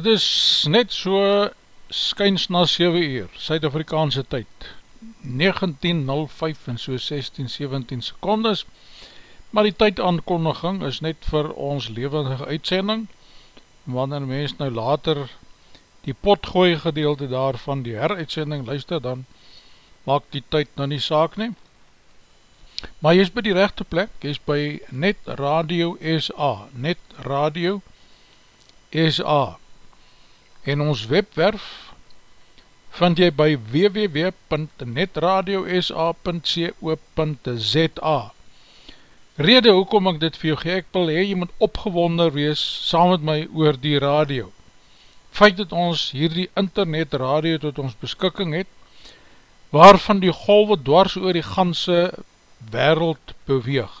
Dit is net so skyns na 7 uur, Suid-Afrikaanse tyd, 19.05 en so 16-17 secondes, maar die tydaankondiging is net vir ons levendige uitsending, wanneer mens nou later die potgooi gedeelte daarvan die heruitsending luister, dan maak die tyd nou nie saak nie. Maar jy is by die rechte plek, jy is by Net Radio SA, Net Radio SA, en ons webwerf vind jy by www.netradiosa.co.za Rede hoekom ek dit vir jou gee, ek wil hee, jy moet opgewonder wees saam met my oor die radio. Feit dat ons hierdie internet radio tot ons beskikking het, waarvan die golwe dwars oor die ganse wereld beweeg.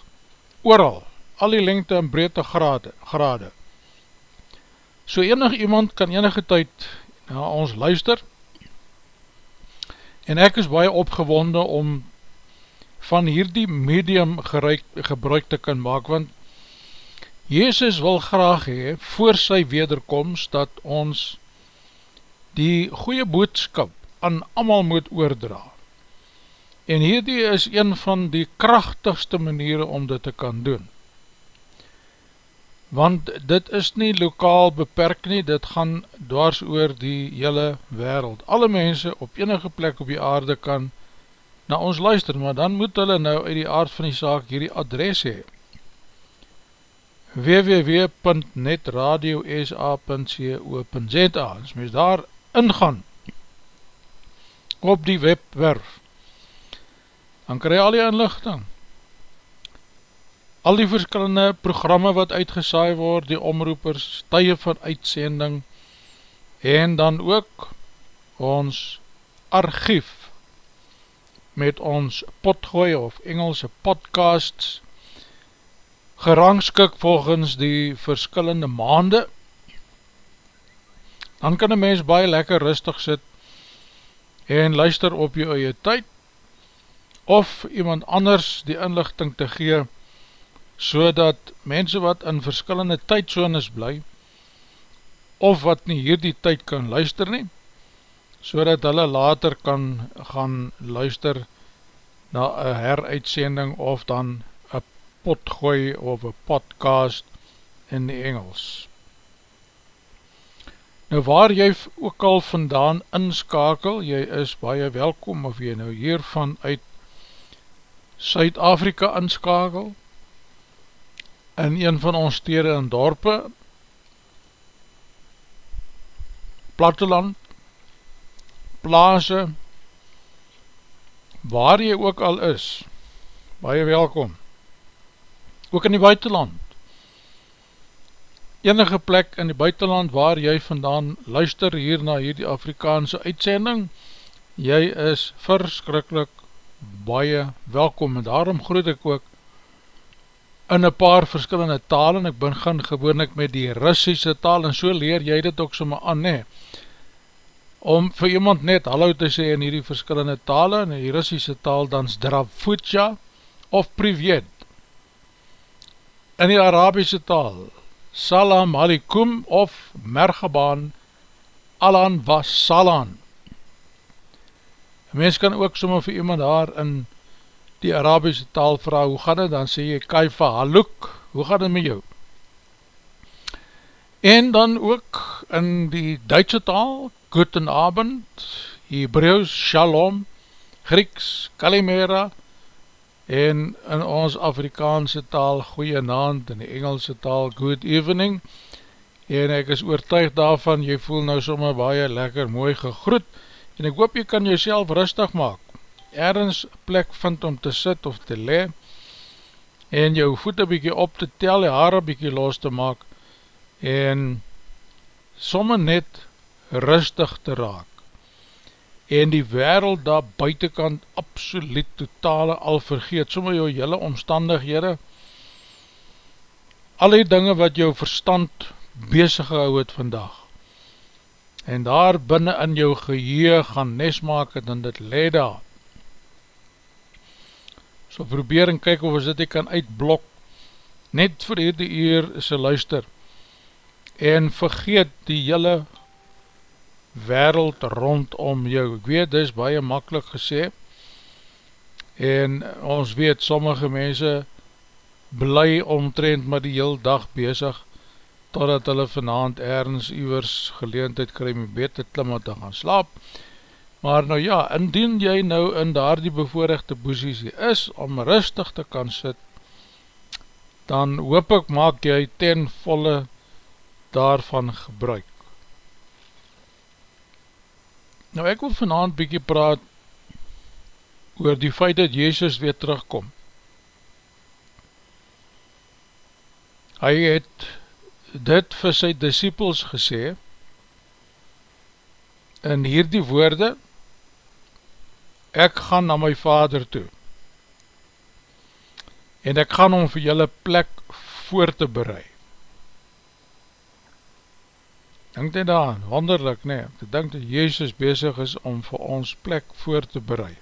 Ooral, al die lengte en breedte grade, grade. So enig iemand kan enige tyd na ons luister, en ek is baie opgewonde om van hierdie medium geruik, gebruik te kan maak, want Jezus wil graag hee, voor sy wederkomst, dat ons die goeie boodskap aan amal moet oordra. En hierdie is een van die krachtigste maniere om dit te kan doen. Want dit is nie lokaal beperk nie, dit gaan dwars oor die hele wereld. Alle mense op enige plek op die aarde kan na ons luister, maar dan moet hulle nou uit die aard van die saak hierdie adres hee www.netradiosa.co.za as mens daar ingaan op die webwerf dan kry al die inlichting al die verskillende programme wat uitgesaai word, die omroepers, tye van uitsending en dan ook ons archief met ons potgooi of Engelse podcasts gerangskik volgens die verskillende maande. Dan kan een mens baie lekker rustig sit en luister op jou eie tyd of iemand anders die inlichting te gee, so dat mense wat in verskillende tydzones bly, of wat nie hier die tyd kan luister nie, so dat hulle later kan gaan luister na een heruitsending of dan een potgooi of een podcast in die Engels. Nou waar jy ook al vandaan inskakel, jy is baie welkom of jy nou hiervan uit Suid-Afrika inskakel in een van ons stede en dorpe. Platteland plaase waar jy ook al is baie welkom. Ook in die buitenland. Enige plek in die buitenland waar jy vandaan luister hier na hierdie Afrikaanse uitsending jy is verskrikkelijk baie welkom en daarom groet ek ook in een paar verskillende taal en ek begin gewoon ek met die Russische taal en so leer jy dit ook soma aan nee. Om vir iemand net hallo te sê in hierdie verskillende tale in die Russische taal dan Zdravutja of Privet. In die Arabische taal Salam Alikum of Mergebaan Alan was Salan Een mens kan ook sommer vir iemand daar in die Arabische taal vraag, hoe gaan het? Dan sê jy, Kaifa Haluk, hoe gaan het met jou? En dan ook in die Duitse taal, Guten Abend, Hebrews, Shalom, Grieks, Kalimera, en in ons Afrikaanse taal, Goeie Naand, in die Engelse taal, Good Evening, en ek is oortuig daarvan, jy voel nou sommer baie lekker mooi gegroet, en ek hoop jy kan jyself rustig maak, ergens plek vind om te sit of te le, en jou voete bykie op te tel, die haare bykie los te maak, en somme net rustig te raak, en die wereld daar buitenkant absoluut totale al vergeet, somme jou jylle omstandighede, al die dinge wat jou verstand bezig gehou het vandag, en daar binnen in jou geheer gaan nes maak het en dit leid daar. So probeer en kyk of ons dit kan uitblok, net vir hierdie uur is een luister, en vergeet die jylle wereld rondom jou. Ek weet, dit is baie makkelijk gesê, en ons weet, sommige mense bly omtrend maar die heel dag bezig, totdat hulle vanavond ergens iwers geleentheid kry met beter klim te gaan slaap. Maar nou ja, indien jy nou in daar die bevoorrechte posiesie is om rustig te kan sit, dan hoop ek maak jy ten volle daarvan gebruik. Nou ek wil vanavond bykie praat oor die feit dat Jezus weer terugkom. Hy het dit vir sy disciples gesê in hierdie woorde ek gaan na my vader toe en ek gaan om vir julle plek voor te bereid. Denk jy daar, wonderlik nie, te denk dat Jezus bezig is om vir ons plek voor te bereid.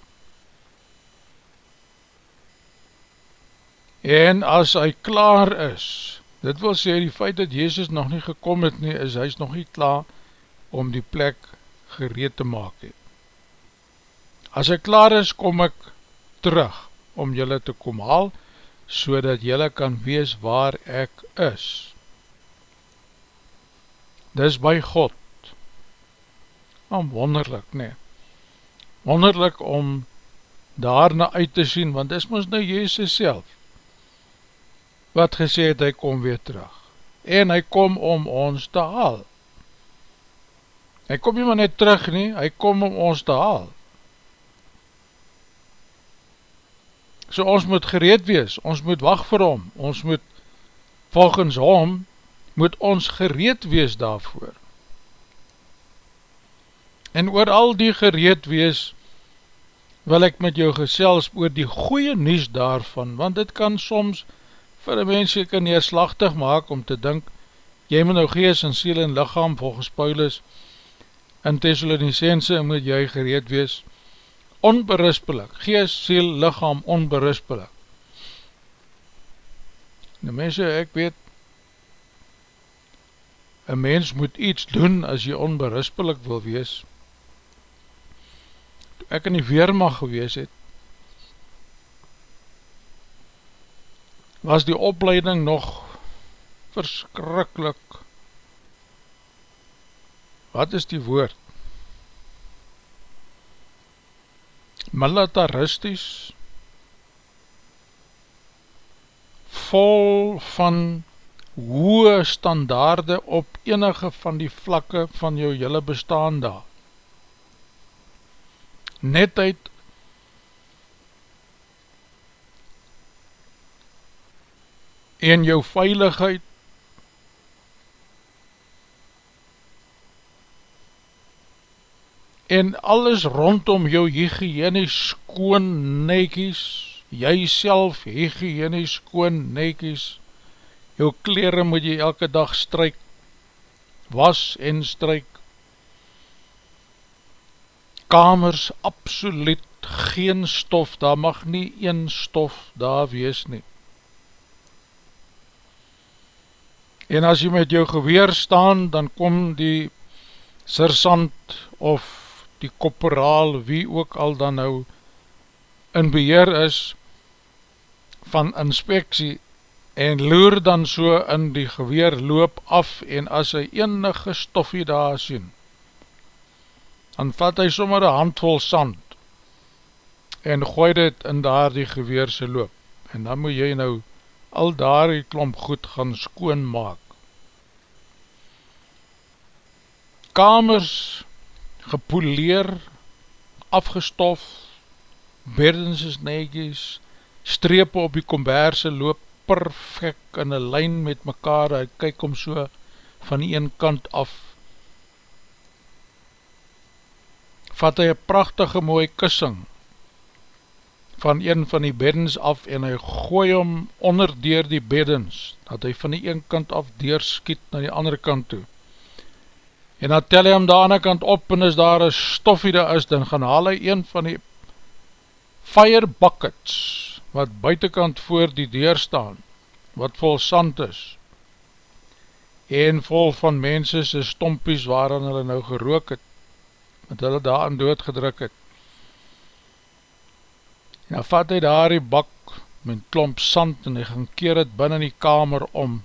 En as hy klaar is, dit wil sê die feit dat Jezus nog nie gekom het nie, is hy is nog nie klaar om die plek gereed te maak het. As hy klaar is, kom ek terug om julle te kom haal, so dat julle kan wees waar ek is dis by God. Am wonderlik, nee. Wonderlik om daarna uit te sien, want dis ons nou Jezus self, wat gesê het, hy kom weer terug. En hy kom om ons te haal. Hy kom nie maar net terug nie, hy kom om ons te haal. So ons moet gereed wees, ons moet wacht vir hom, ons moet volgens hom moet ons gereed wees daarvoor. En oor al die gereed wees, wil ek met jou gesels oor die goeie nies daarvan, want dit kan soms vir een mens ek neerslachtig maak om te dink, jy moet nou gees en siel en lichaam volgens Paulus in Thessalonicense moet jy gereed wees, onberispelik, gees, siel, lichaam, onberispelik. Nou mense, ek weet, Een mens moet iets doen as jy onberispelik wil wees. Toe ek in die Weermacht gewees het, was die opleiding nog verskrikkelijk. Wat is die woord? Militaristies, vol van hoë standaarde op enige van die vlakke van jou jylle bestaan daar. Netheid en jou veiligheid en alles rondom jou hygiënies skoon nekies, jy self hygiënies skoon nekies, jou kleren moet jy elke dag stryk, was en stryk, kamers absoluut geen stof, daar mag nie een stof daar wees nie. En as jy met jou geweer staan, dan kom die sersant of die kopperaal, wie ook al dan nou in beheer is van inspeksie, en loer dan so in die geweer loop af en as hy enige stoffie daar sien, dan vat hy sommer een handvol sand en gooi dit in daar die geweerse loop en dan moet jy nou al daar die klomp goed gaan skoon maak. Kamers gepoleer, afgestof, berdens is negies, strepe op die komberse loop, perfect in een lijn met mekaar, hy kyk om so van die een kant af, vat hy een prachtige mooie kussing van een van die beddens af en hy gooi hom onder dier die beddens, dat hy van die een kant af deerskiet na die andere kant toe. En dan tel hy hom daar aan die kant op en as daar een stoffie daar is, dan gaan haal hy een van die fire buckets, wat buitenkant voor die deur staan, wat vol sand is, en vol van mense sy stompies waarin hulle nou gerook het, met hulle daar aan dood gedruk het. En dan vat hy daar die bak met klomp sand en hy gaan keer het binnen die kamer om,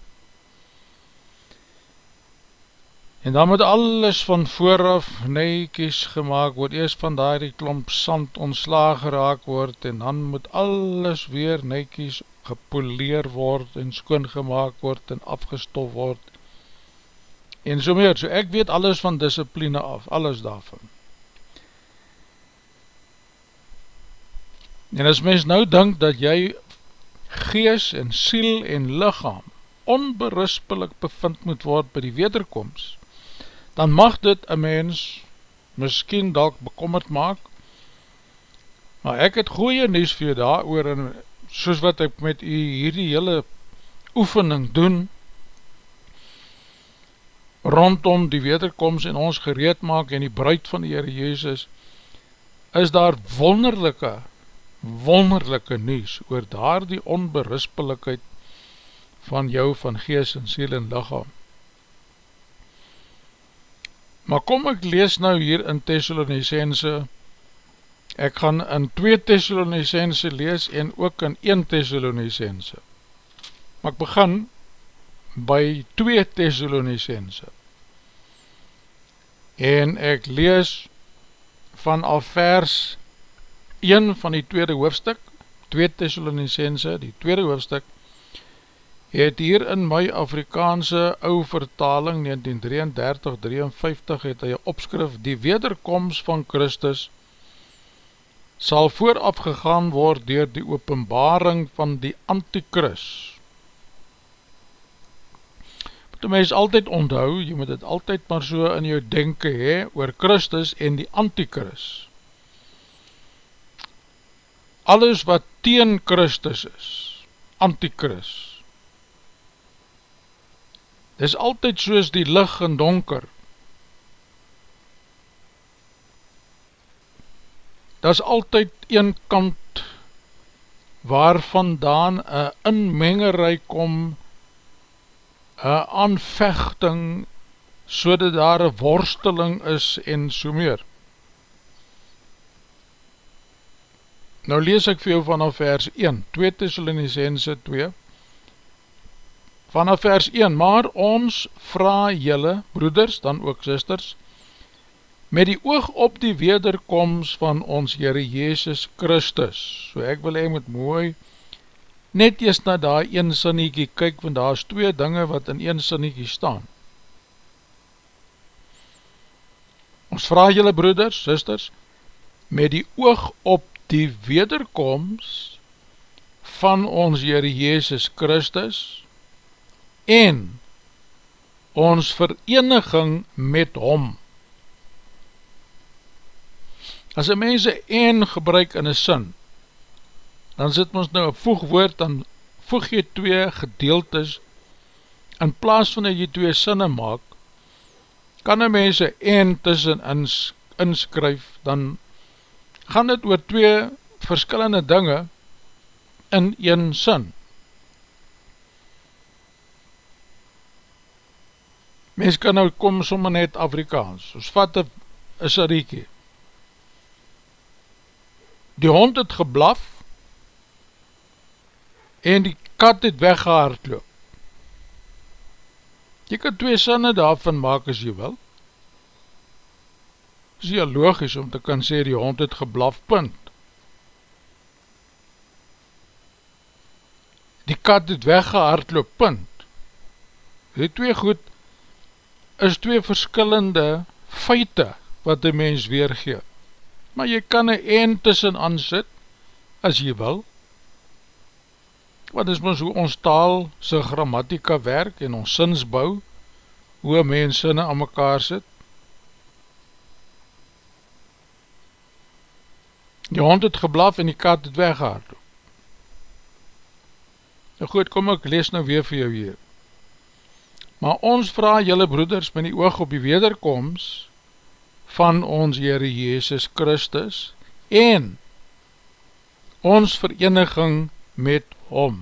en dan moet alles van vooraf neikies gemaakt word, eers van daar die klomp sand ontsla geraak word, en dan moet alles weer neikies gepoleer word, en skoongemaak word, en afgestof word, en so meer, so ek weet alles van discipline af, alles daarvan. En as mens nou dink dat jy gees en siel en lichaam onberispelik bevind moet word by die wederkomst, dan mag dit een mens miskien dalk bekommerd maak, maar ek het goeie nieuws vir jy daar oor, en soos wat ek met jy hierdie hele oefening doen, rondom die wederkomst en ons gereed maak en die bruid van die Heere Jezus, is daar wonderlijke, wonderlijke nieuws oor daar die onberispelikheid van jou van gees en siel en lichaam. Maar kom ek lees nou hier in Thessalonicense, ek gaan in 2 Thessalonicense lees en ook in 1 Thessalonicense. Maar ek begin by 2 Thessalonicense. En ek lees vanaf vers 1 van die tweede hoofdstuk, 2 Thessalonicense, die tweede hoofdstuk, het hier in my Afrikaanse ou vertaling 1933-53 het hy opskrif die wederkomst van Christus sal vooraf gegaan word dier die openbaring van die antikris. Moet die mens altyd onthou, jy moet het altyd maar so in jou denken hee, oor Christus en die antikris. Alles wat teen Christus is, antikris, is altyd soos die lig en donker. Dat is altyd een kant waar vandaan een inmengerij kom, een aanvechting, so dat daar een worsteling is en so meer. Nou lees ek vir jou vanaf vers 1, 2 Thessalonicense 2, vanaf vers 1, maar ons vraag jylle, broeders, dan ook sisters, met die oog op die wederkomst van ons Heere Jezus Christus, so ek wil hy moet mooi, net eers na daar een sinniekie kyk, want daar is twee dinge wat in een sinniekie staan. Ons vraag jylle broeders, sisters, met die oog op die wederkomst van ons Heere Jezus Christus, en ons vereniging met hom. As een mens een gebruik in een sin, dan sit ons nou een voegwoord, dan voeg jy twee gedeeltes, in plaas van dat jy twee sinne maak, kan een mens een tussen ins, inskryf, dan gaan het oor twee verskillende dinge in een sin. Mens kan nou kom sommer net Afrikaans, ons vat een sariekie. Die hond het geblaf en die kat het weggehaard loop. Jy kan twee sinne daarvan maak as jy wil. Is heel logisch om te kan sê die hond het geblaf, punt. Die kat het weggehaard loop, punt. Die twee goed is twee verskillende feite wat die mens weergee. Maar jy kan een een tussen aansit, as jy wil. Wat is ons hoe ons taal sy grammatika werk en ons sinsbou, hoe mens sinne aan mekaar sit. Die hond het geblaf en die kat het weggehaard. Nou goed, kom ek lees nou weer vir jou hier. Maar ons vraag jylle broeders met die oog op die wederkomst van ons Heere Jezus Christus en ons vereniging met hom.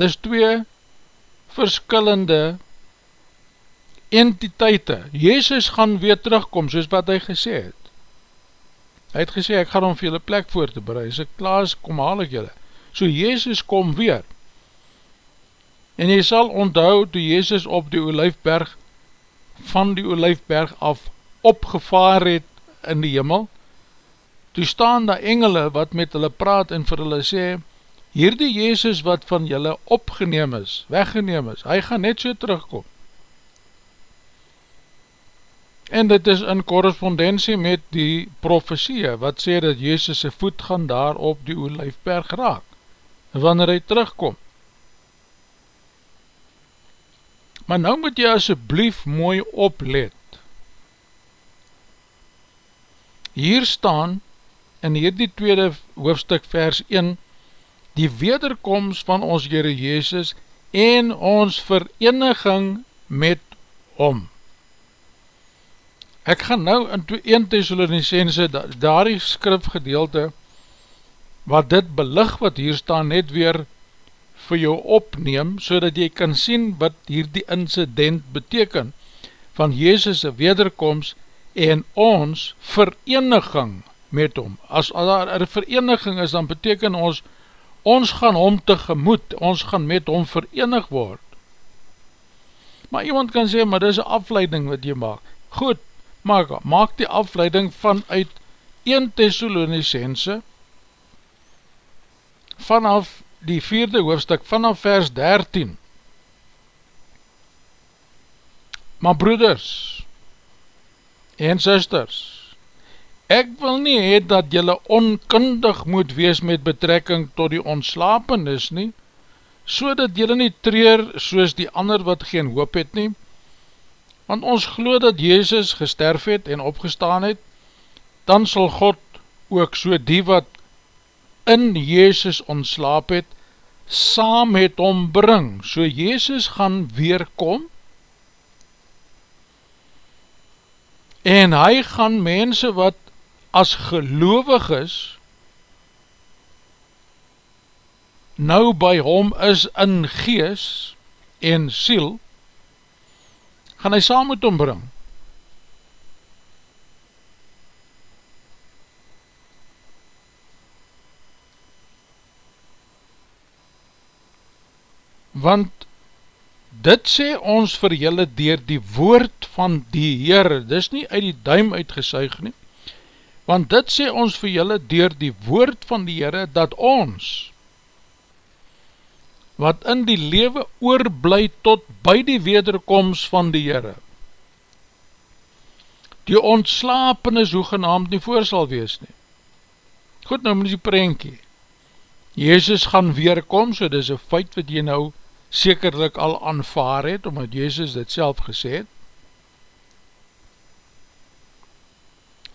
Dis twee verskillende entiteite. Jezus gaan weer terugkom soos wat hy gesê het. Hy het gesê ek gaan om vir jylle plek voor te bereid. As ek klaar is, kom haal ek jylle. So Jezus kom weer. En jy sal onthou toe Jezus op die Olijfberg van die Olijfberg af opgevaar het in die jimmel, toe staan daar engele wat met hulle praat en vir hulle sê, hierdie Jezus wat van julle opgeneem is, weggeneem is, hy gaan net so terugkom. En dit is in correspondentie met die profesie, wat sê dat Jezus' voet gaan daar op die olijfberg raak, wanneer hy terugkom. Maar nou moet jy asjeblief mooi oplet. Hier staan, in hierdie tweede hoofdstuk vers 1, die wederkomst van ons Heere Jezus en ons vereniging met hom. Ek gaan nou in 1 Thessalonicense daar die skrifgedeelte wat dit belig wat hier staan net weer vir jou opneem so dat jy kan sien wat hier die incident beteken van Jezus' wederkomst en ons vereniging met hom. As daar een vereniging is dan beteken ons ons gaan hom tegemoet, ons gaan met hom verenig word. Maar iemand kan sê, maar dit is een afleiding wat jy maak. Goed, maak, maak die afleiding vanuit 1 Thessalonicense vanaf die vierde hoofdstuk, vanaf vers 13. Maar broeders en sisters, ek wil nie het dat jylle onkundig moet wees met betrekking tot die ontslapenis nie, so dat jylle nie treer soos die ander wat geen hoop het nie, want ons glo dat Jezus gesterf het en opgestaan het, dan sal God ook so die wat in Jezus ontslaap het, saam met hom bring, so Jezus gaan weerkom, en hy gaan mense wat as gelovig is, nou by hom is in gees en siel, gaan hy saam met hom bring. Want dit sê ons vir julle dier die woord van die Heere, dis nie uit die duim uitgesuig nie, want dit sê ons vir julle dier die woord van die Heere, dat ons, wat in die lewe oorblij tot by die wederkomst van die Heere. Die ontslapene soegenaamd nie voor sal wees nie. Goed, nou moet die prentjie. Jezus gaan weerkom, so dit is een feit wat jy nou sekerlik al aanvaar het, omdat Jezus dit self gesê het.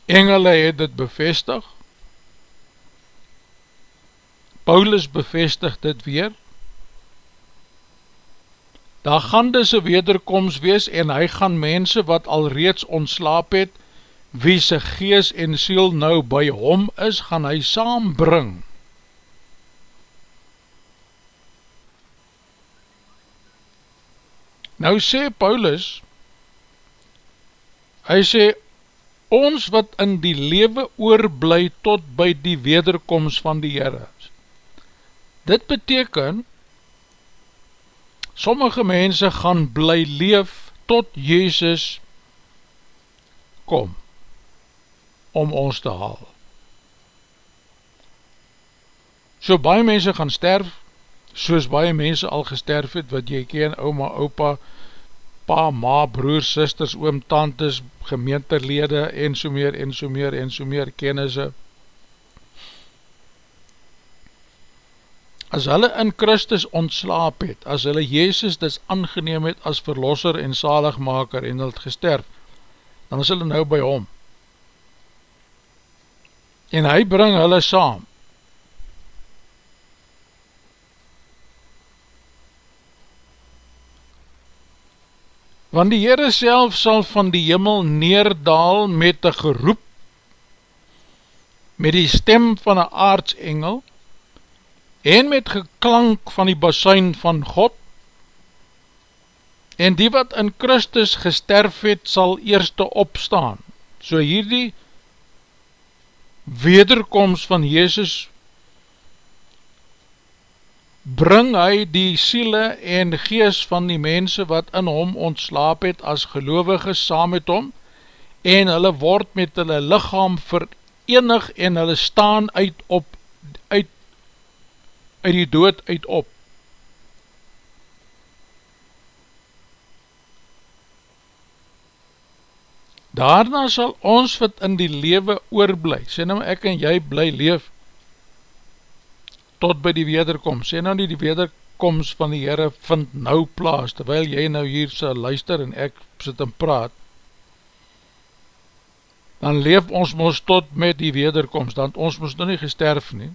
Engele het dit bevestig. Paulus bevestig dit weer daar gaan dis een wederkomst wees en hy gaan mense wat al reeds ontslaap het, wie sy gees en siel nou by hom is, gaan hy saambring. Nou sê Paulus, hy sê, ons wat in die lewe oorblij tot by die wederkomst van die Heere. Dit beteken, Sommige mense gaan bly leef tot Jezus kom om ons te haal. So baie mense gaan sterf, soos baie mense al gesterf het, wat jy ken, oma, opa, pa, ma, broers, sisters, oom, tantes, gemeenterlede, en so meer, en so meer, en so meer, kennisse, as hulle in Christus ontslaap het, as hulle Jezus dis aangeneem het as verlosser en zaligmaker en hulle het gesterf, dan is hulle nou by hom. En hy bring hulle saam. Want die Heere self sal van die jimmel neerdaal met een geroep, met die stem van een aardsengel, en met geklank van die basuin van God, en die wat in Christus gesterf het, sal eerste opstaan. So hierdie wederkomst van Jezus bring hy die siele en gees van die mense wat in hom ontslaap het as gelovige saam met hom en hulle word met hulle lichaam verenig en hulle staan uit op uit uit die dood uit op. Daarna sal ons wat in die lewe oorblij, sê nou ek en jy bly leef, tot by die wederkomst, sê nou nie die wederkomst van die Heere vind nou plaas, terwyl jy nou hier sal luister en ek sit en praat, dan leef ons ons tot met die wederkomst, dan ons ons nou nie gesterf nie.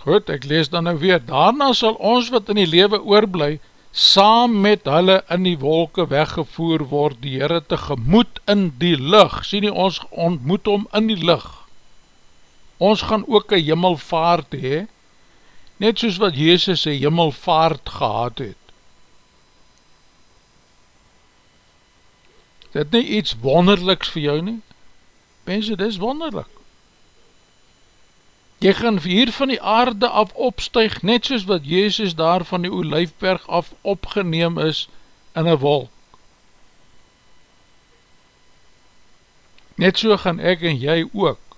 Goed, ek lees dan nou weer, daarna sal ons wat in die lewe oorblij, saam met hulle in die wolke weggevoer word, die Heere te gemoed in die lucht, sien nie, ons ontmoet om in die lucht, ons gaan ook een jimmelvaart hee, net soos wat Jezus een jimmelvaart gehad het, dit nie iets wonderliks vir jou nie? Mense, dit is wonderlik. Jy gaan hier van die aarde af opstuig, net soos wat Jezus daar van die Olijfberg af opgeneem is in een wolk. Net so gaan ek en jy ook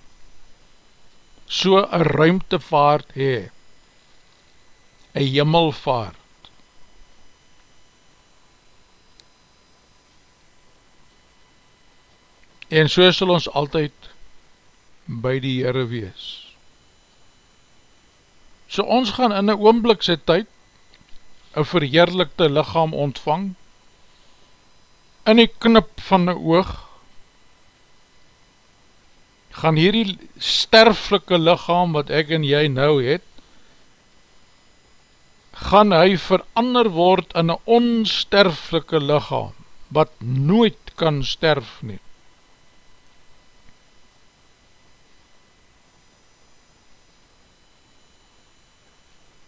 so een ruimtevaart hee, een jimmelvaart. en so sal ons altyd by die Heere wees. So ons gaan in een oomblikse tyd een verheerlikte lichaam ontvang, in die knip van die oog, gaan hierdie sterflike lichaam wat ek en jy nou het, gaan hy verander word in een onsterflike lichaam, wat nooit kan sterf nie.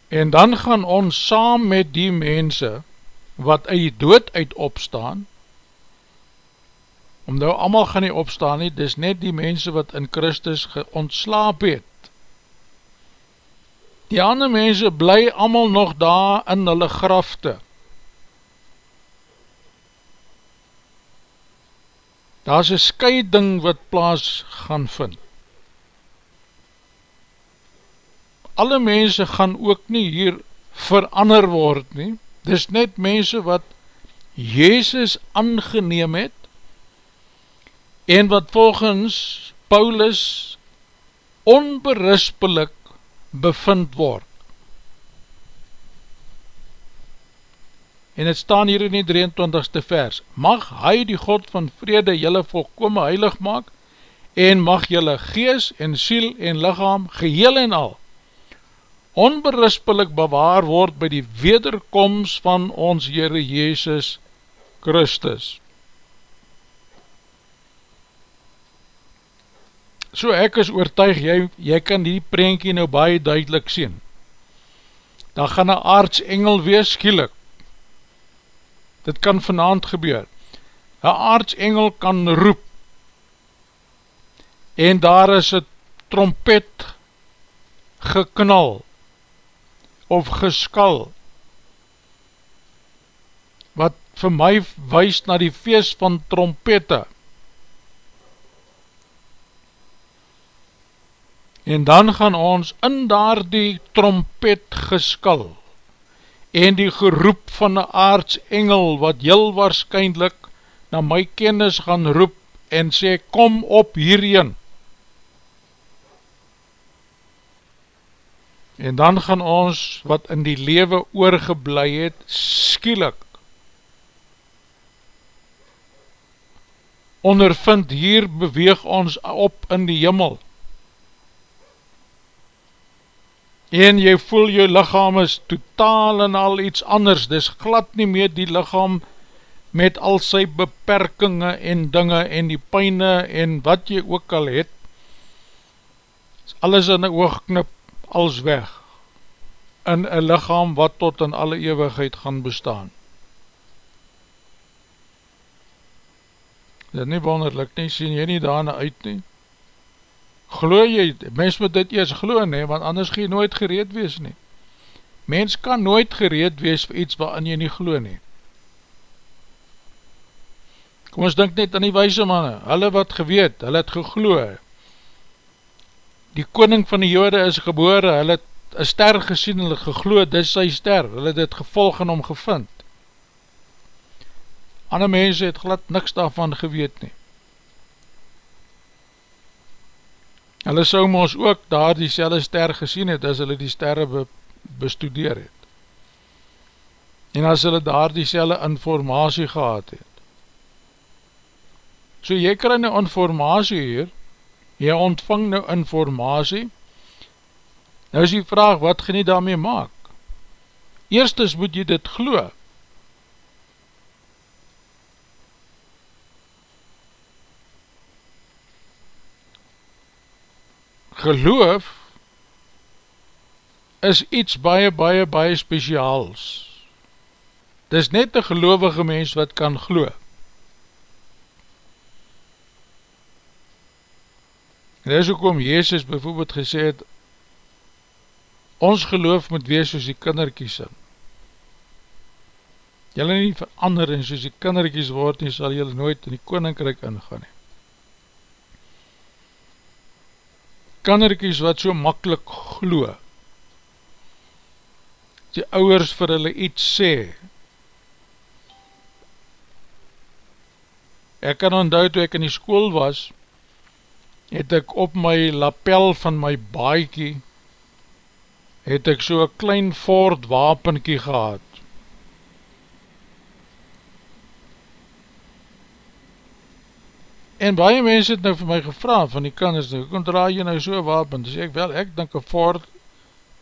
En dan gaan ons saam met die mense wat uit die dood uit opstaan, om nou allemaal gaan nie opstaan nie, dis net die mense wat in Christus ontslaap het. Die ander mense bly allemaal nog daar in hulle grafte. Daar is een scheiding wat plaas gaan vind. Alle mense gaan ook nie hier verander word nie, dis net mense wat Jezus aangeneem het, en wat volgens Paulus onberispelik bevind word. En het staan hier in die 23ste vers, mag hy die God van vrede jylle volkome heilig maak, en mag jylle gees en siel en lichaam geheel en al onberispelik bewaar word by die wederkomst van ons Heere Jezus Christus. So ek is oortuig, jy, jy kan die prentjie nou baie duidelik sien. Dan gaan een aardsengel wees skielik. Dit kan vanavond gebeur. Een aardsengel kan roep en daar is een trompet geknal of geskal wat vir my wees na die feest van trompette en dan gaan ons in daar die trompet geskal en die geroep van die aardsengel wat heel waarschijnlijk na my kennis gaan roep en sê kom op hierheen En dan gaan ons wat in die lewe oorgeblij het, skielik ondervind hier beweeg ons op in die jimmel. En jy voel jou lichaam is totaal en al iets anders, dis glad nie meer die lichaam met al sy beperkinge en dinge en die pijne en wat jy ook al het, alles in die oogknip als weg in een lichaam wat tot in alle eeuwigheid gaan bestaan. Dit nie wonderlik nie, sien jy nie daarna uit nie. Glo jy, mens moet dit eers glo nie, want anders gaan jy nooit gereed wees nie. Mens kan nooit gereed wees vir iets waarin jy nie glo nie. Kom ons denk net aan die wijze manne, hulle wat geweet, hulle het gegloe, die koning van die jode is gebore, hy het, een ster gesien, hulle gegloed, dit is sy ster, hulle het het gevolg en om gevind. Ander mense het glad niks daarvan geweet nie. Hulle sou ons ook daar die selle ster gesien het, as hulle die sterre be bestudeer het. En as hulle daar die selle informatie gehad het. So jy krij nou informatie hier, jy ontvang nou informatie, nou is die vraag, wat gaan jy daarmee maak? Eerstes moet jy dit gloe, geloof is iets baie, baie, baie speciaals. Dit is net een gelovige mens wat kan geloof. En dit is ook om Jezus bijvoorbeeld gesê het, ons geloof moet wees soos die kinderkies in. Julle nie verander en soos die kinderkies word nie, sal julle nooit in die koninkryk ingaan nie. kannerkies wat so makkelijk glo, die ouwers vir hulle iets sê, ek kan onthou toe ek in die school was, het ek op my lapel van my baiekie, het ek so een klein Ford wapenkie gehad, En baie mense het nou vir my gevra van die kinders, nou, kom draai jy nou so wapen, dus ek wel, ek denk een Ford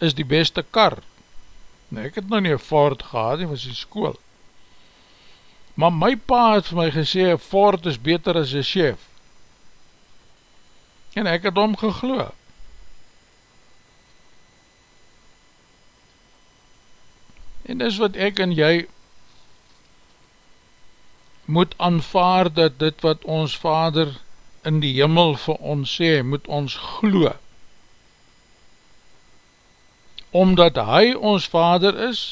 is die beste kar. Nee, ek het nou nie een Ford gehad, die was die school. Maar my pa het vir my gesê, Ford is beter as een chef. En ek het om geglo. En dis wat ek en jy moet aanvaard dat dit wat ons vader in die jimmel vir ons sê, moet ons glo. Omdat hy ons vader is,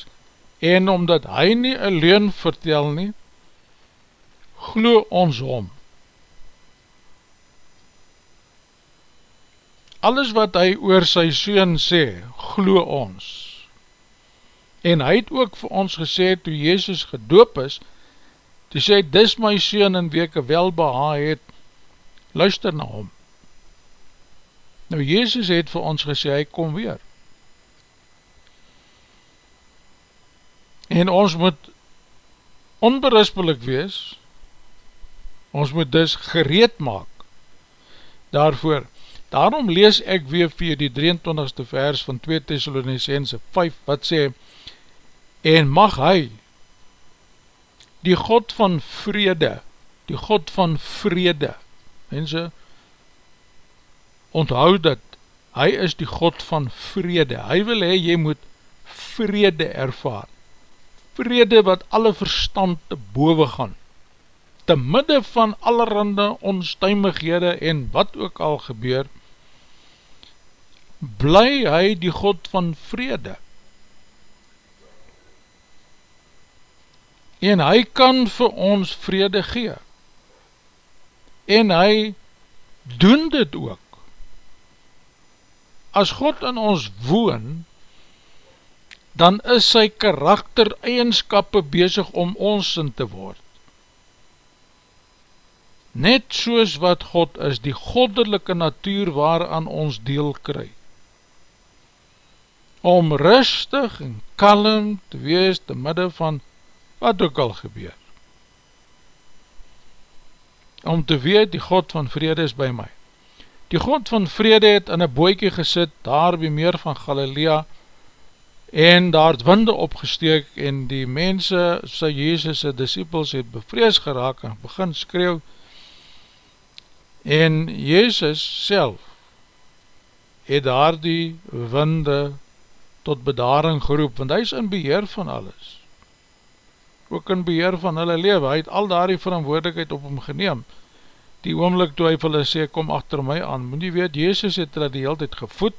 en omdat hy nie alleen vertel nie, glo ons om. Alles wat hy oor sy soon sê, glo ons. En hy het ook vir ons gesê, toe Jezus gedoop is, Toe sê, dis my soon in weke welbeha het, luister na hom. Nou, Jezus het vir ons gesê, hy kom weer. En ons moet onberispelik wees, ons moet dus gereed maak daarvoor. Daarom lees ek weer vir die 23ste vers van 2 Thessalonicense 5, wat sê, en mag hy, die God van vrede, die God van vrede, mense, onthoud dat, hy is die God van vrede, hy wil hee, jy moet vrede ervaar, vrede wat alle verstand te boven gaan, te midde van allerhande onstuimighede en wat ook al gebeur, bly hy die God van vrede, en hy kan vir ons vrede gee, en hy doen dit ook. As God in ons woon, dan is sy karakter eigenskappe bezig om ons in te word. Net soos wat God is, die goddelike natuur waaraan ons deel kry. Om rustig en kalm te wees te midde van wat ook al gebeur. Om te weet, die God van vrede is by my. Die God van vrede het in een boekie gesit, daar by meer van Galilea, en daar het winde opgesteek, en die mense, sy Jezus' disciples, het bevrees geraak, en begin skreeuw, en Jezus self, het daar die winde tot bedaring geroep, want hy is in beheer van alles. Ook in beheer van hulle leven, hy het al daar die verantwoordelikheid op hom geneem, die oomlik toe hy vir hulle sê, kom achter my aan, moet nie weet, Jezus het hulle die hele tijd gevoed,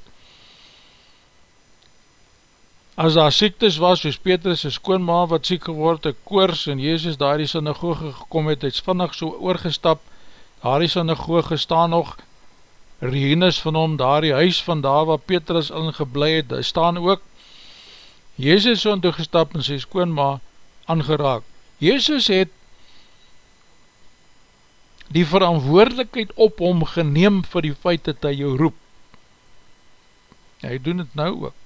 as daar siektes was, soos Petrus is skoonma wat siek geword, een koors, en Jezus daar die synagoge gekom het, het is vannig so oorgestap, daar die synagoge staan nog, ruïnes van hom, daar die huis van daar waar Petrus ingeblij het, daar staan ook, Jezus so in toegestap en sy skoonma aangeraak. Jezus het die verantwoordelikheid op hom geneem vir die feit dat hy jou roep. Hy doen het nou ook.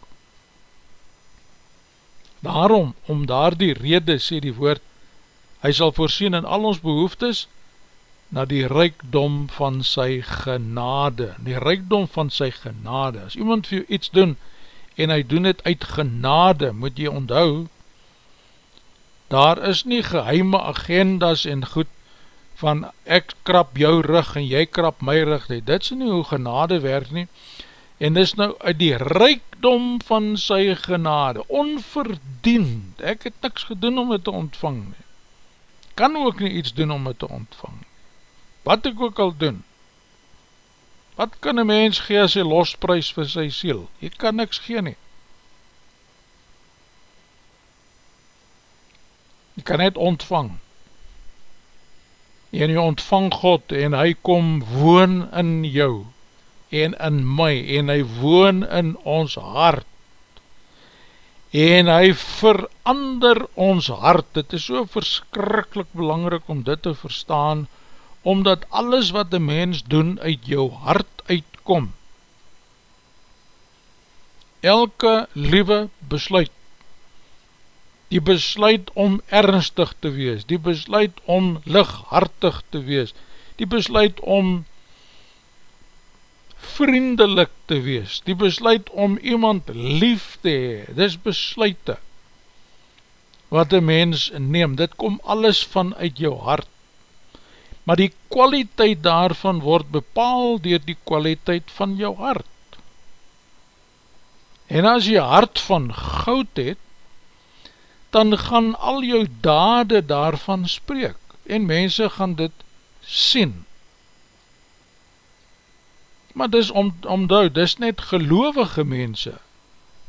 Daarom, om daar die rede, sê die woord, hy sal voorsien in al ons behoeftes, na die rijkdom van sy genade, die rijkdom van sy genade, as iemand vir jou iets doen, en hy doen het uit genade, moet jy onthou, daar is nie geheime agendas en goed, van ek krap jou rug en jy krap my rug, nie. dit is nie hoe genade werk nie, en dis nou uit die rijkdom van sy genade, onverdiend, ek het niks gedoen om het te ontvang nie, kan ook nie iets doen om het te ontvang nie, wat ek ook al doen, wat kan een mens gee as hy losprys vir sy siel, jy kan niks gee nie, jy kan net ontvang, en jy ontvang God, en hy kom woon in jou, en in my, en hy woon in ons hart, en hy verander ons hart, dit is so verskrikkelijk belangrijk om dit te verstaan, omdat alles wat die mens doen uit jou hart uitkom. Elke liewe besluit, die besluit om ernstig te wees, die besluit om lichthartig te wees, die besluit om vriendelik te wees, die besluit om iemand lief te hee, dis besluite, wat een mens neem, dit kom alles van uit jou hart, maar die kwaliteit daarvan word bepaal dier die kwaliteit van jou hart. En as jy hart van goud het, dan gaan al jou dade daarvan spreek, en mense gaan dit sien. Maar dis om, omdou, dis net gelovige mense,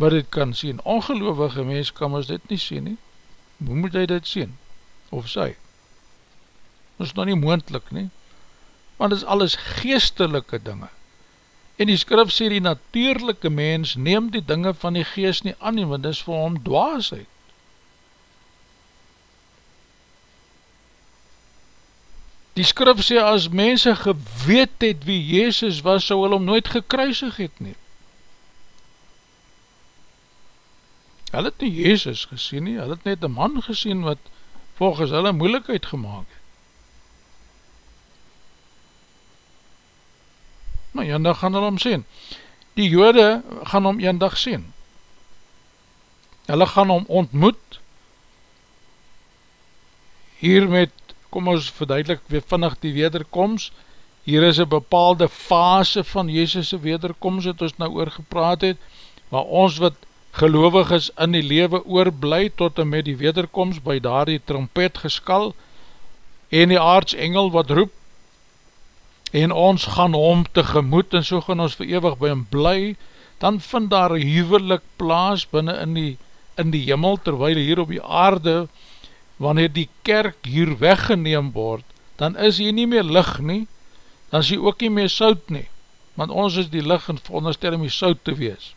wat dit kan sien. Ongelovige mense kan ons dit nie sien nie. Hoe moet hy dit sien? Of sy? Is nou nie moendlik nie, want is alles geestelike dinge. En die skrif sê die natuurlijke mens neem die dinge van die geest nie aan nie, want is vir hom dwaasheid. Die skrif sê as mense geweet het wie Jezus was, sou hulle hom nooit gekruisig het nie. Hulle het nie Jezus gesien nie, hulle het net een man gesien wat volgens hulle moeilikheid gemaakt het. Maar een dag gaan hulle om sien. Die jode gaan om een dag sien. Hulle gaan om ontmoet, hier met, kom ons verduidelik weer vinnig die wederkomst, hier is een bepaalde fase van Jezus' wederkomst, het ons nou oorgepraat het, waar ons wat gelovig is in die lewe oorblij, tot en met die wederkomst, by daar die trompet geskal, en die aardsengel wat roep, en ons gaan om tegemoet en so gaan ons verewig by hom bly, dan vind daar huwelik plaas binnen in die, in die jimmel, terwijl hier op die aarde, wanneer die kerk hier weggeneem word, dan is hier nie meer licht nie, dan is hier ook nie meer soud nie, want ons is die licht en veronderstel om die soud te wees.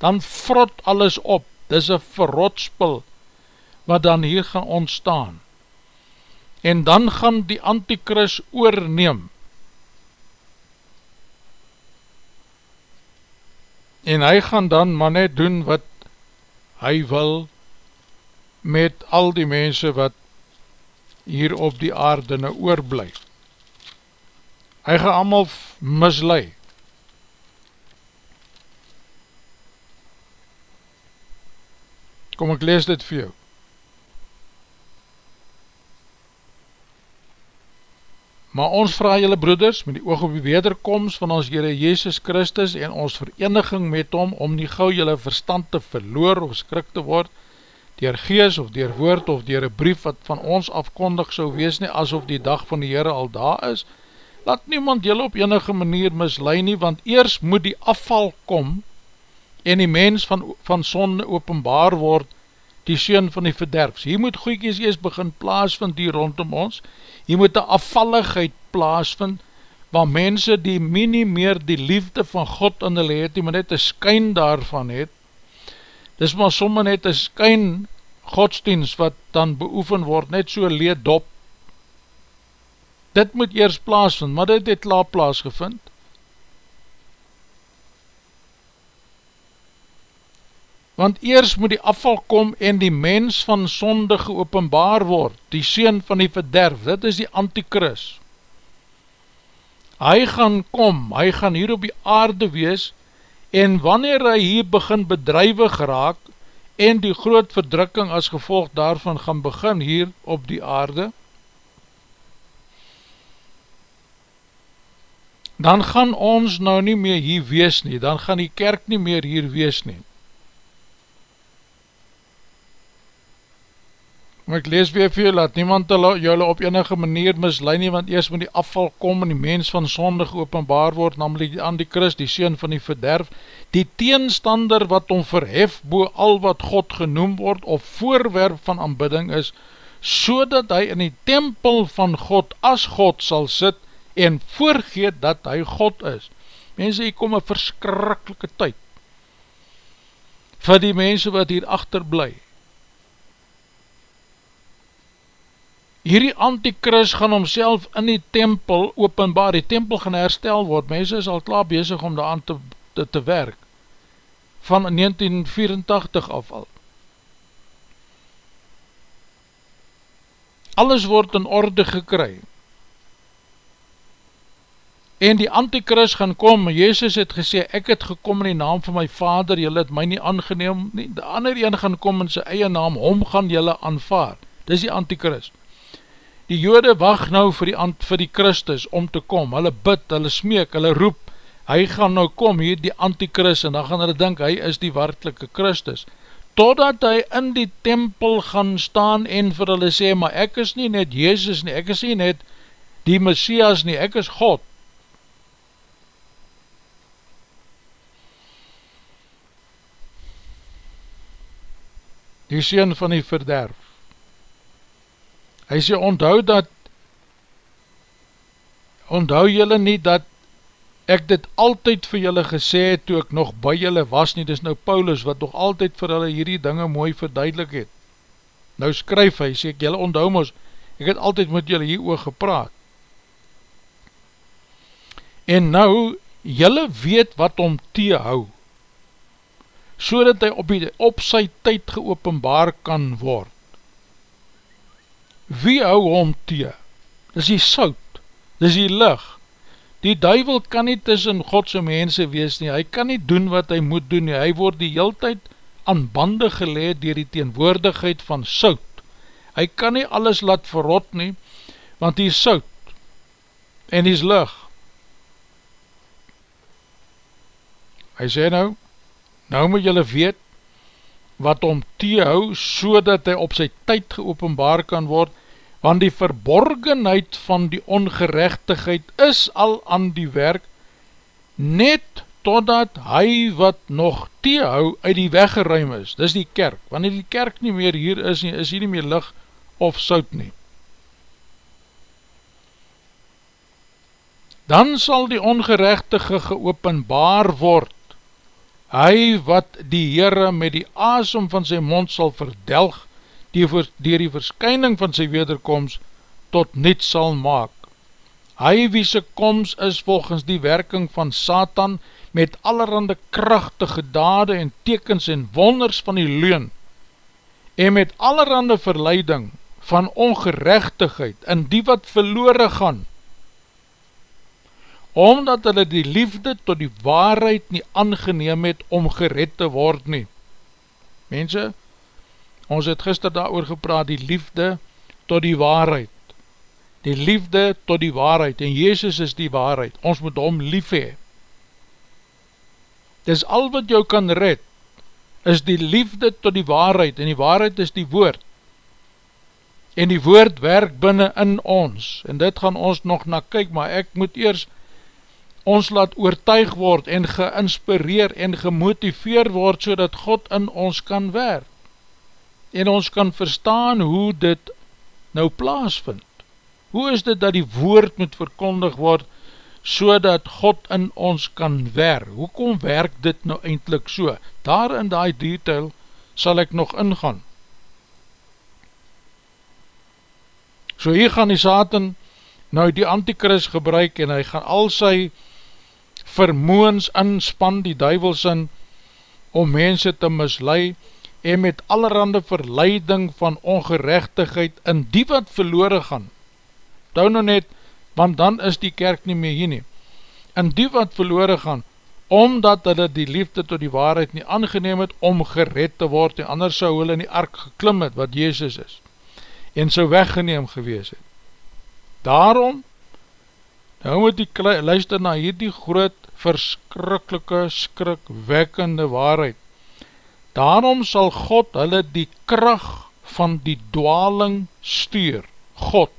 Dan vrot alles op, dis een verrotspil, wat dan hier gaan ontstaan. En dan gaan die antikris oorneem, en hy gaan dan maar net doen wat hy wil met al die mense wat hier op die aarde nou oorblij. Hy gaan allemaal mislui. Kom ek lees dit vir jou. Maar ons vraag julle broeders, met die oog op die wederkomst van ons Heere Jezus Christus en ons vereniging met hom, om nie gauw julle verstand te verloor of skrik te word, dier gees of dier woord of dier een brief wat van ons afkondig so wees nie, asof die dag van die Heere al daar is, laat niemand julle op enige manier mislui nie, want eers moet die afval kom en die mens van, van sonde openbaar word, die seun van die verderfs. Hier moet goeikies eers begin plaas van die rondom ons, hier moet die afvalligheid plaas van, waar mense die minie meer die liefde van God in hulle het, die maar net een skyn daarvan het, dis maar somme net een skyn godsdienst wat dan beoefen word, net so leed dop, dit moet eers plaas vind, maar dit het laat plaas want eers moet die afval kom en die mens van sonde geopenbaar word, die sien van die verderf, dit is die antikris, hy gaan kom, hy gaan hier op die aarde wees, en wanneer hy hier begin bedrijwig raak, en die groot verdrukking as gevolg daarvan gaan begin hier op die aarde, dan gaan ons nou nie meer hier wees nie, dan gaan die kerk nie meer hier wees nie. Maar ek lees weer vir jou, laat niemand julle op enige manier mislui nie, want eers moet die afval kom en die mens van sonde geopenbaar word, namelijk die antichrist, die sien van die verderf, die teenstander wat om verhef boe al wat God genoem word, of voorwerp van aanbidding is, so dat hy in die tempel van God as God sal sit, en voorgeet dat hy God is. Mense, hier kom een verskrikkelike tyd, vir die mense wat hier achter hierdie antikris gaan homself in die tempel openbaar, die tempel gaan herstel word, mense is al klaar bezig om daar aan te, te, te werk, van 1984 af al. Alles word in orde gekry, en die antikris gaan kom, Jezus het gesê, ek het gekom in die naam van my vader, jylle het my nie aangeneem, nie, die ander een gaan kom in sy eie naam, hom gaan jylle aanvaar, dis die antikris, Die jode wacht nou vir die, vir die Christus om te kom, hulle bid, hulle smeek, hulle roep, hy gaan nou kom hier die antichrist en dan gaan hulle dink hy is die werkelike Christus, totdat hy in die tempel gaan staan en vir hulle sê, maar ek is nie net Jezus nie, ek is nie net die Messias nie, ek is God. Die sien van die verderf. Hy sê, onthou dat, onthou jylle nie dat ek dit altyd vir jylle gesê het, toe ek nog by jylle was nie, dis nou Paulus, wat nog altyd vir hulle hierdie dinge mooi verduidelik het. Nou skryf hy, sê ek, jylle onthou mos, ek het altyd met jylle hier oor gepraat. En nou, jylle weet wat om te hou, so dat hy op, die, op sy tyd geopenbaar kan word wie hou hom tee? Dis die soud, dis die lig. Die duivel kan nie tussen Godse mense wees nie, hy kan nie doen wat hy moet doen nie, hy word die heel tyd aan bande geleed dier die teenwoordigheid van soud. Hy kan nie alles laat verrot nie, want die soud en die is lig. Hy sê nou, nou moet julle weet, wat om te hou, so dat hy op sy tyd geopenbaar kan word, want die verborgenheid van die ongerechtigheid is al aan die werk, net totdat hy wat nog teehou uit die weggeruim is, dis die kerk, wanneer die kerk nie meer hier is nie, is hier nie meer lig of soud nie. Dan sal die ongerechtige geopenbaar word, hy wat die Heere met die asem van sy mond sal verdelg, die dier die verskyning van sy wederkomst tot niet sal maak. Hy wie sy komst is volgens die werking van Satan met allerhande krachtige dade en tekens en wonders van die leun en met allerhande verleiding van ongerechtigheid in die wat verloore gaan omdat hulle die liefde tot die waarheid nie aangeneem het om gered te word nie. Mense, Ons het gister daar oor gepraat, die liefde tot die waarheid. Die liefde tot die waarheid, en Jezus is die waarheid. Ons moet hom lief hee. Dis al wat jou kan red, is die liefde tot die waarheid, en die waarheid is die woord. En die woord werk binnen in ons, en dit gaan ons nog na kyk, maar ek moet eers ons laat oortuig word, en geinspireer, en gemotiveer word, so dat God in ons kan werk en ons kan verstaan hoe dit nou plaas vind. Hoe is dit dat die woord moet verkondig word, so dat God in ons kan werk. Hoekom werk dit nou eindelijk so? Daar in die detail sal ek nog ingaan. So hier gaan die Satan nou die antikris gebruik en hy gaan al sy vermoens inspan, die duivelsin, om mense te mislui en met allerhande verleiding van ongerechtigheid in die wat verloren gaan. Dou nou net, want dan is die kerk nie meer hier nie. In die wat verloren gaan, omdat hulle die liefde tot die waarheid nie aangeneem het om gered te word en anders sou hulle in die ark geklim het wat Jezus is en sou weggeneem gewees het. Daarom, nou moet die luister na hierdie groot verskrikkelike skrikwekkende waarheid. Daarom sal God hulle die kracht van die dwaling stuur. God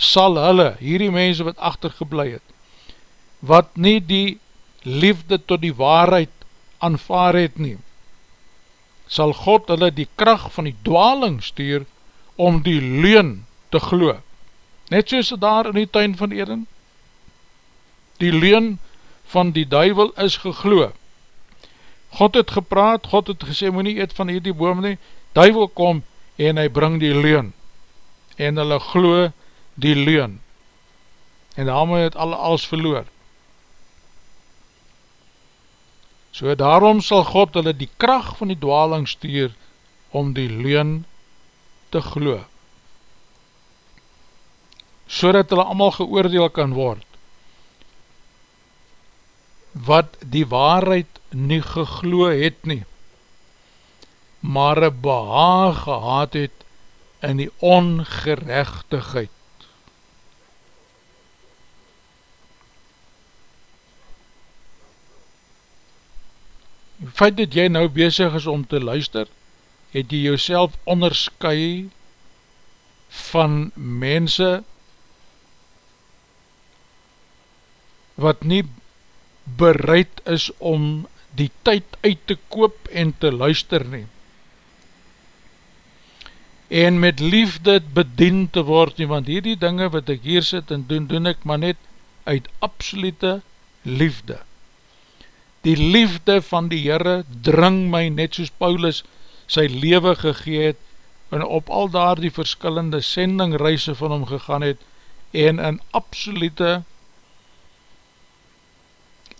sal hulle, hierdie mense wat achtergeblij het, wat nie die liefde tot die waarheid aanvaar het nie, sal God hulle die kracht van die dwaling stuur om die leun te glo. Net soos daar in die tuin van Eden, die leun van die duivel is geglo. God het gepraat, God het gesê, moet nie eet van hierdie boom nie, duivel kom en hy bring die leun, en hulle glo die leun, en daarmee het alle alles verloor. So daarom sal God hulle die kracht van die dwaling stuur om die leun te glo. So dat hulle allemaal geoordeel kan word. Wat die waarheid nie geglo het nie, maar een behaag gehad het in die ongerechtigheid. Die feit dat jy nou bezig is om te luister, het jy jouself onderskui van mense wat nie bereid is om die tyd uit te koop en te luister nie. En met liefde bedien te word nie, want hierdie dinge wat ek hier sit en doen, doen ek maar net uit absolute liefde die liefde van die Heere dring my net soos Paulus sy leven gegeet en op al daar die verskillende sendingreise van hom gegaan het en in absolute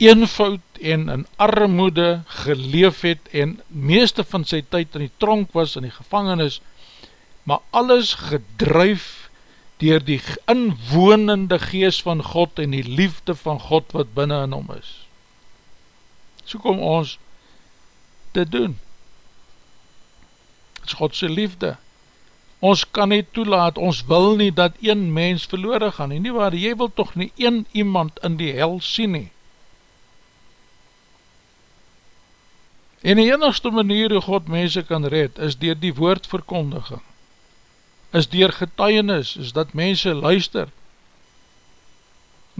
eenvoud en in armoede geleef het en meeste van sy tyd in die tronk was in die gevangenis maar alles gedruif dier die inwonende gees van God en die liefde van God wat binnen in hom is so kom ons te doen. Het is Godse liefde. Ons kan nie toelaat, ons wil nie dat een mens verloren gaan, en nie waar, jy wil toch nie een iemand in die hel sien nie. En die enigste manier hoe God mense kan red, is dier die woordverkondiging, is dier getuienis, is dat mense luister,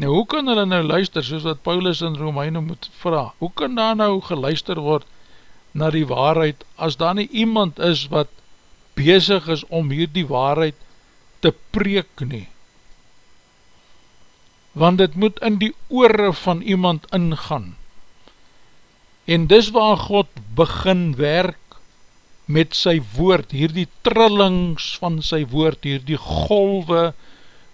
Nou, hoe kan hulle nou luister, soos wat Paulus in Romeine moet vraag? Hoe kan daar nou geluister word na die waarheid, as daar nie iemand is wat bezig is om hier die waarheid te preek nie? Want het moet in die oore van iemand ingaan. En dis waar God begin werk met sy woord, hier die trillings van sy woord, hier die golwe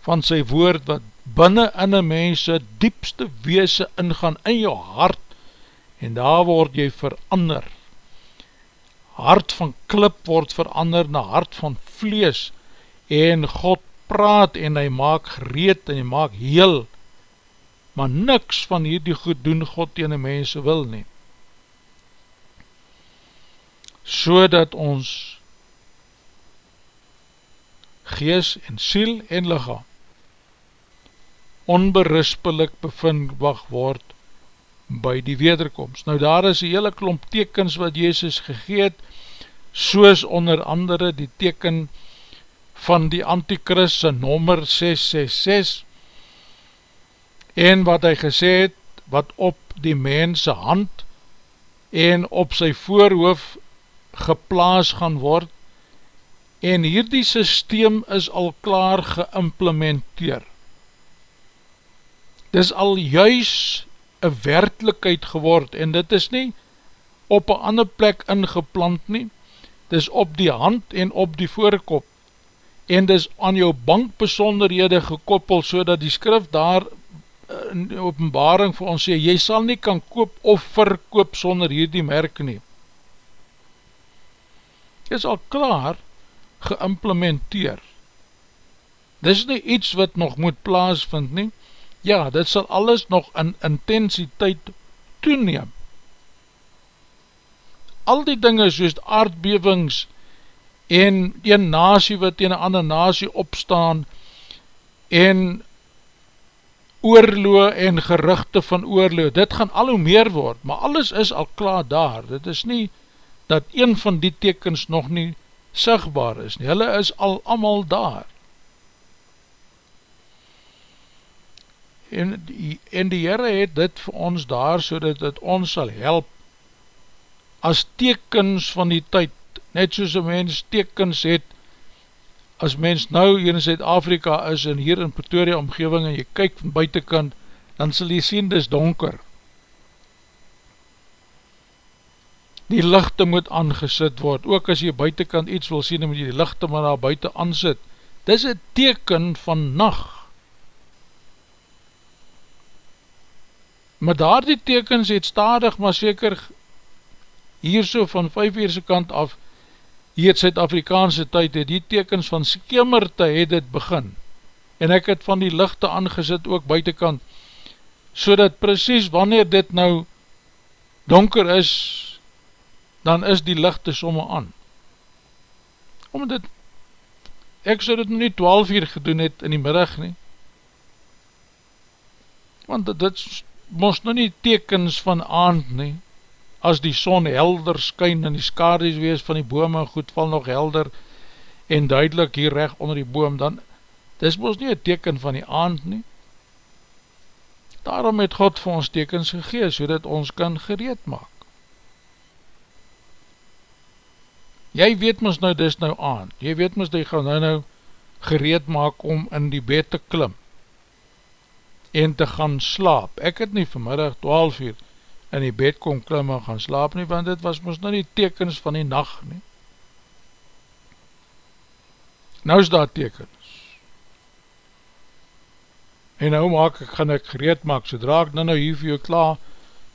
van sy woord wat binnen in een mense diepste weese ingaan in jou hart en daar word jy verander. Hart van klip word verander na hart van vlees en God praat en hy maak gereed en hy maak heel maar niks van hierdie goed doen God tegen die mense wil nie. So dat ons gees en siel en lichaam onberispelik bevind wacht word by die wederkomst. Nou daar is die hele klomp tekens wat Jezus gegeet, soos onder andere die teken van die antikris in nommer 666 en wat hy gesê het, wat op die mense hand en op sy voorhoof geplaas gaan word en hierdie systeem is al klaar geïmplementeer. Dis al juis een werkelijkheid geword en dit is nie op een ander plek ingeplant nie, dis op die hand en op die voorkop. En dis aan jou bankbesonderhede gekoppel so dat die skrif daar in openbaring vir ons sê, jy sal nie kan koop of verkoop sonder hierdie merk nie. Is al klaar geïmplementeer. Dit is nie iets wat nog moet plaasvind nie, ja, dit sal alles nog in intensiteit toeneem. Al die dinge soos aardbevings en een nasie wat tegen een ander nasie opstaan en oorloo en geruchte van oorloo, dit gaan al hoe meer word, maar alles is al klaar daar, dit is nie dat een van die tekens nog nie sigtbaar is nie, hulle is al allemaal daar. en die, en die Heere het dit vir ons daar so dat het ons sal help as tekens van die tyd, net soos een mens tekens het as mens nou hier in Zuid-Afrika is en hier in Pretoria omgeving en jy kyk van buitenkant, dan sal jy sien dis donker. Die lichte moet aangesit word, ook as jy buitenkant iets wil sien, moet jy die lichte maar daar buiten aansit. Dis een teken van nacht. maar daar die tekens het stadig maar seker hier so van 5 uurse kant af hier Suid-Afrikaanse tyd het die tekens van skemerte het het begin en ek het van die lichte aangezit ook buitenkant so dat precies wanneer dit nou donker is dan is die lichte somme aan omdat dit ek so dit nie 12 uur gedoen het in die middag nie want dit mos nou nie tekens van aand nie, as die son helder skyn en die skadies wees van die bome goed val nog helder en duidelik hier recht onder die boom, dan dis mos nie een teken van die aand nie. Daarom het God vir ons tekens gegees, so dat ons kan gereed maak. Jy weet mos nou, dis nou aand, jy weet mos, die gaan nou nou gereed maak om in die bed te klim en te gaan slaap. Ek het nie vanmiddag 12 uur in die bed kom klim en gaan slaap nie, want dit was ons nou die tekens van die nacht nie. Nou is daar tekens. En nou maak ek, gaan ek gereed maak, sodra ek nou nou hier vir jou klaar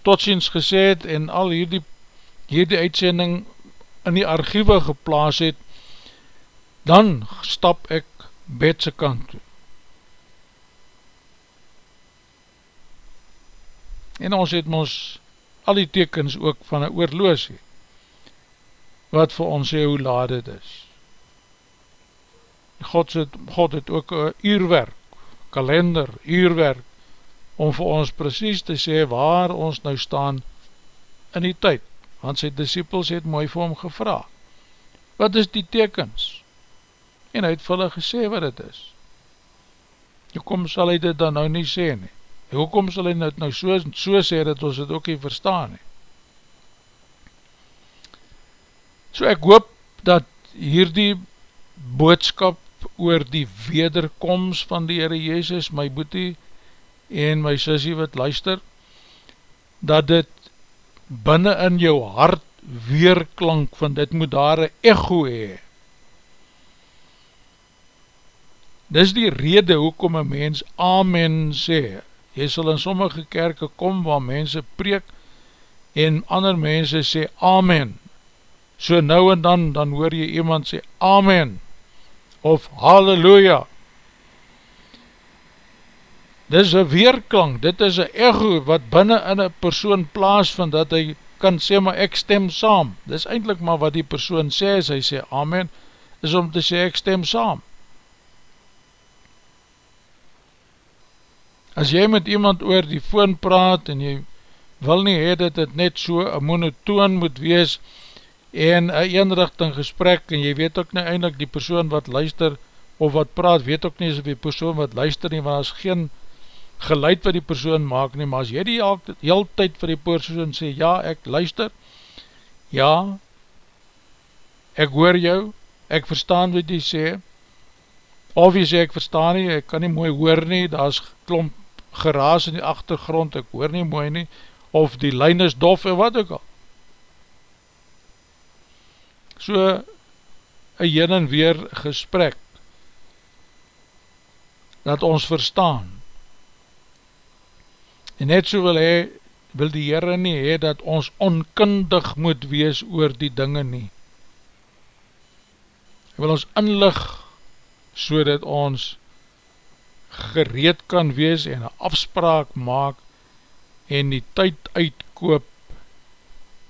tot ziens gesê het en al hierdie, hierdie uitsending in die archiewe geplaas het, dan stap ek bedse kant toe. en ons het ons al die tekens ook van een oorloosie, wat vir ons sê hoe laat het is. God het, God het ook een uurwerk, kalender, uurwerk, om vir ons precies te sê waar ons nou staan in die tyd, want sy disciples het mooi vir hom gevra, wat is die tekens? En hy het vir hulle gesê wat het is. Hoekom sal hy dit dan nou nie sê nie? Hoekom sal hy nou so, so sê dat ons het ook nie verstaan nie? So ek hoop dat hierdie boodskap oor die wederkomst van die Heere Jezus, my boete en my sissie wat luister, dat dit binnen in jou hart weerklank van dit moet daar een echo hee. Dis die rede hoekom een mens Amen sê, Jy sal in sommige kerke kom waar mense preek en ander mense sê Amen. So nou en dan, dan hoor jy iemand sê Amen of Halleluja. Dit is een weerklank, dit is een echo wat binnen in een persoon plaas van dat hy kan sê, maar ek stem saam. Dit is eindelijk maar wat die persoon sê, as hy sê Amen, is om te sê ek stem saam. As jy met iemand oor die phone praat en jy wil nie hee dat het net so een monotoon moet wees en een eenrichting gesprek en jy weet ook nie eindelijk die persoon wat luister of wat praat, weet ook nie as die persoon wat luister nie, want as geen geluid wat die persoon maak nie, maar as jy die heel tyd vir die persoon sê, ja, ek luister, ja, ek hoor jou, ek verstaan wat jy sê, of jy sê, ek verstaan nie, ek kan nie mooi hoor nie, daar is klomp geraas in die achtergrond, ek hoor nie mooi nie, of die lijn is dof en wat ook al. So, een jen en weer gesprek, dat ons verstaan. En net so wil hy, wil die Heere nie hee, dat ons onkundig moet wees oor die dinge nie. Hy wil ons inlig, so dat ons gereed kan wees en een afspraak maak en die tyd uitkoop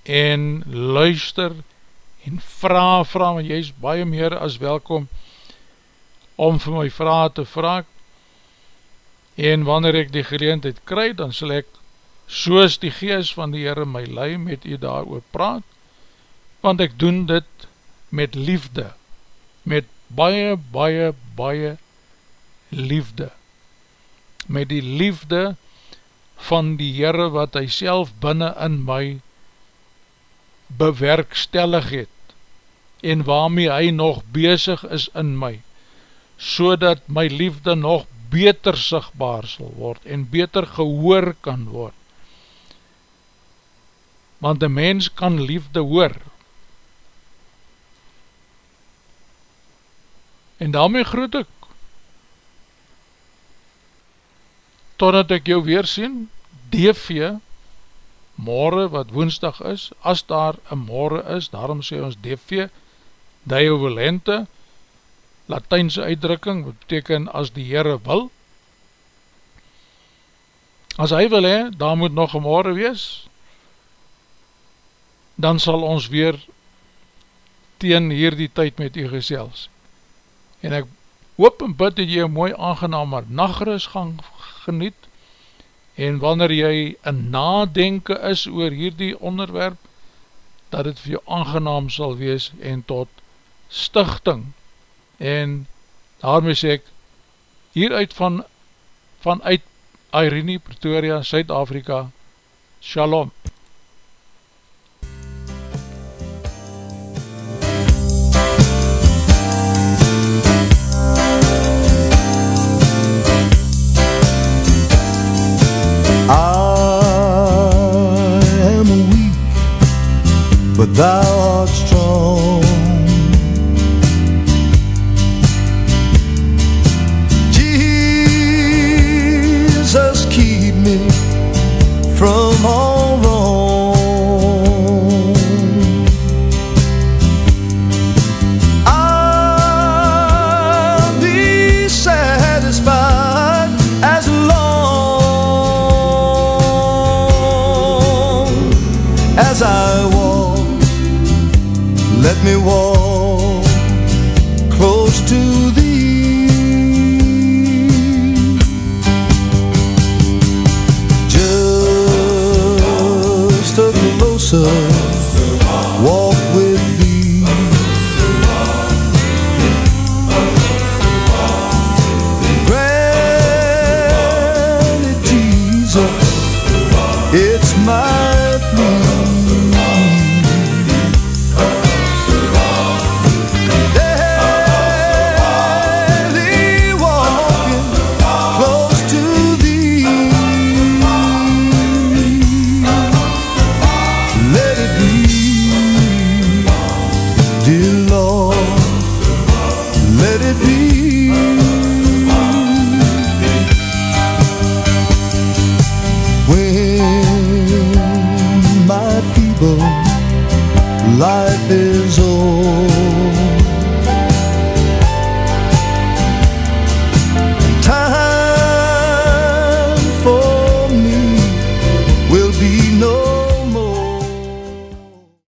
en luister en vraag, vraag, want jy is baie meer as welkom om vir my vraag te vraag en wanneer ek die geleentheid kry, dan sal ek soos die gees van die Heere my lei met u daar oor praat, want ek doen dit met liefde, met baie, baie, baie liefde, met die liefde van die Heere wat hy self binnen in my bewerkstellig het, en waarmee hy nog bezig is in my, so dat my liefde nog beter sigtbaar sal word en beter gehoor kan word. Want een mens kan liefde hoor. En daarmee groet ek. Totdat ek jou weer sien, DV, morgen wat woensdag is, as daar een morgen is, daarom sê ons DV, Dio Volente, Latijnse uitdrukking, wat beteken as die Heere wil. As hy wil hee, daar moet nog een morgen wees, dan sal ons weer teen hier die tyd met u gesels. En ek hoop en bid dat jy een mooi aangename nachtrus gaan geniet, en wanneer jy een nadenke is oor hierdie onderwerp, dat het vir jou aangenaam sal wees en tot stichting en daarmee sê ek hieruit van vanuit Irene, Pretoria, Suid-Afrika Shalom